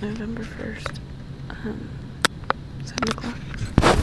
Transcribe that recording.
November 1st, um, 7 o'clock.